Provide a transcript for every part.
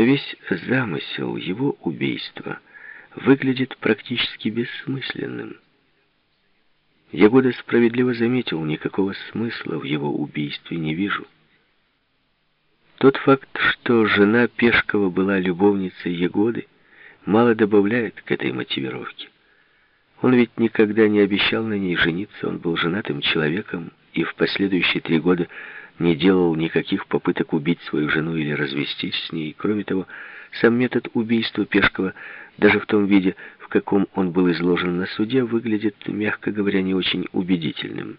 что весь замысел его убийства выглядит практически бессмысленным. Ягода справедливо заметил, никакого смысла в его убийстве не вижу. Тот факт, что жена Пешкова была любовницей Ягоды, мало добавляет к этой мотивировке. Он ведь никогда не обещал на ней жениться, он был женатым человеком и в последующие три года не делал никаких попыток убить свою жену или развестись с ней. Кроме того, сам метод убийства Пешкова, даже в том виде, в каком он был изложен на суде, выглядит, мягко говоря, не очень убедительным.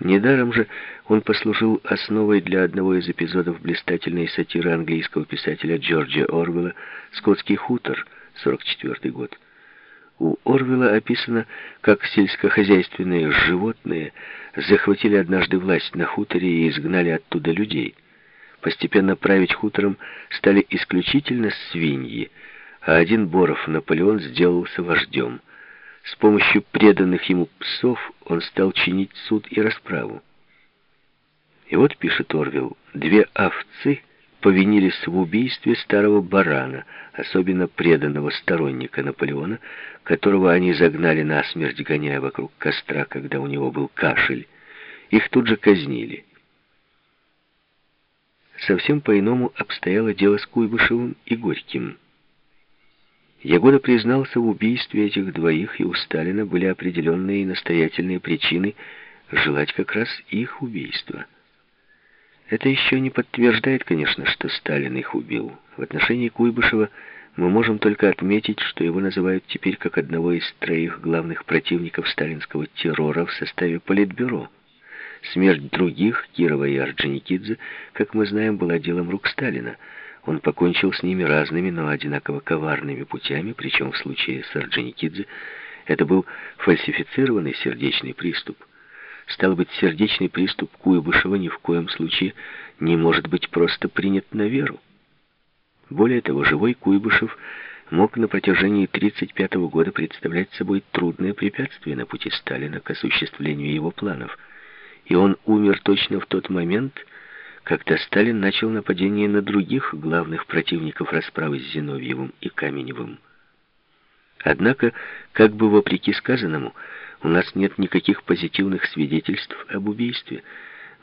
Недаром же он послужил основой для одного из эпизодов блистательной сатиры английского писателя Джорджа Орвелла «Скотский хутор», 44 год. У Орвела описано, как сельскохозяйственные животные захватили однажды власть на хуторе и изгнали оттуда людей. Постепенно править хутором стали исключительно свиньи, а один Боров Наполеон сделался вождем. С помощью преданных ему псов он стал чинить суд и расправу. И вот, пишет Орвел, две овцы повинились в убийстве старого барана, особенно преданного сторонника Наполеона, которого они загнали на смерть, гоняя вокруг костра, когда у него был кашель. Их тут же казнили. Совсем по-иному обстояло дело с Куйбышевым и Горьким. Ягода признался в убийстве этих двоих, и у Сталина были определенные и настоятельные причины желать как раз их убийства. Это еще не подтверждает, конечно, что Сталин их убил. В отношении Куйбышева мы можем только отметить, что его называют теперь как одного из троих главных противников сталинского террора в составе Политбюро. Смерть других, Кирова и Орджоникидзе, как мы знаем, была делом рук Сталина. Он покончил с ними разными, но одинаково коварными путями, причем в случае с Орджоникидзе это был фальсифицированный сердечный приступ. Стало быть, сердечный приступ Куйбышева ни в коем случае не может быть просто принят на веру. Более того, живой Куйбышев мог на протяжении 1935 года представлять собой трудное препятствие на пути Сталина к осуществлению его планов. И он умер точно в тот момент, когда Сталин начал нападение на других главных противников расправы с Зиновьевым и Каменевым. Однако, как бы вопреки сказанному, у нас нет никаких позитивных свидетельств об убийстве.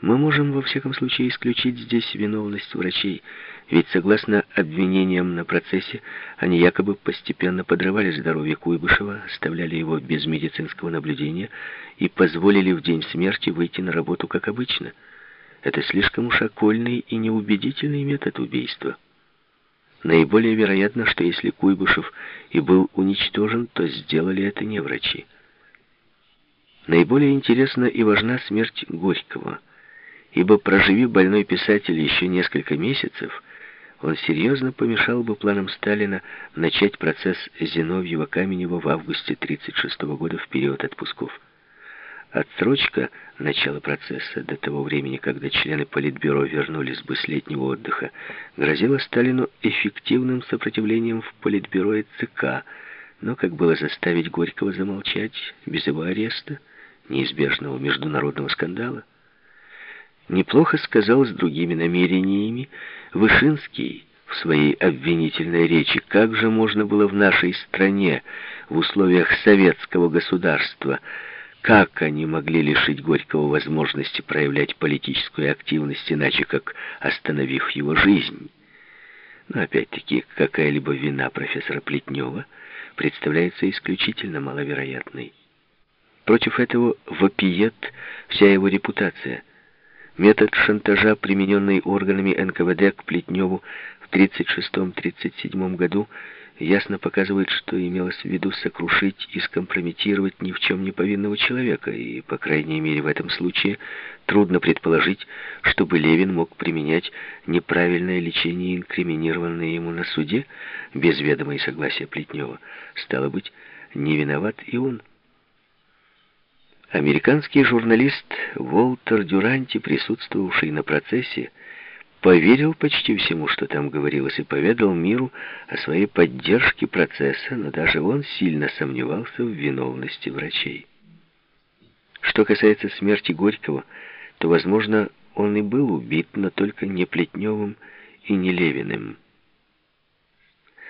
Мы можем, во всяком случае, исключить здесь виновность врачей, ведь, согласно обвинениям на процессе, они якобы постепенно подрывали здоровье Куйбышева, оставляли его без медицинского наблюдения и позволили в день смерти выйти на работу как обычно. Это слишком уж окольный и неубедительный метод убийства. Наиболее вероятно, что если Куйбышев и был уничтожен, то сделали это не врачи. Наиболее интересна и важна смерть Горького, ибо проживи больной писатель еще несколько месяцев, он серьезно помешал бы планам Сталина начать процесс Зиновьева-Каменева в августе 1936 года в период отпусков. Отсрочка начала процесса до того времени, когда члены Политбюро вернулись бы с летнего отдыха, грозила Сталину эффективным сопротивлением в Политбюро и ЦК, но как было заставить Горького замолчать без его ареста? неизбежного международного скандала. Неплохо сказал с другими намерениями Вышинский в своей обвинительной речи, как же можно было в нашей стране, в условиях советского государства, как они могли лишить Горького возможности проявлять политическую активность, иначе как остановив его жизнь. Но опять-таки, какая-либо вина профессора Плетнева представляется исключительно маловероятной. Против этого вопиет вся его репутация. Метод шантажа, примененный органами НКВД к Плетневу в 1936-1937 году, ясно показывает, что имелось в виду сокрушить и скомпрометировать ни в чем не повинного человека, и, по крайней мере, в этом случае трудно предположить, чтобы Левин мог применять неправильное лечение, инкриминированное ему на суде, без ведома и согласия Плетнева. Стало быть, не виноват и он. Американский журналист Волтер Дюранти, присутствовавший на процессе, поверил почти всему, что там говорилось, и поведал миру о своей поддержке процесса, но даже он сильно сомневался в виновности врачей. Что касается смерти Горького, то, возможно, он и был убит, но только не Плетневым и не Левиным.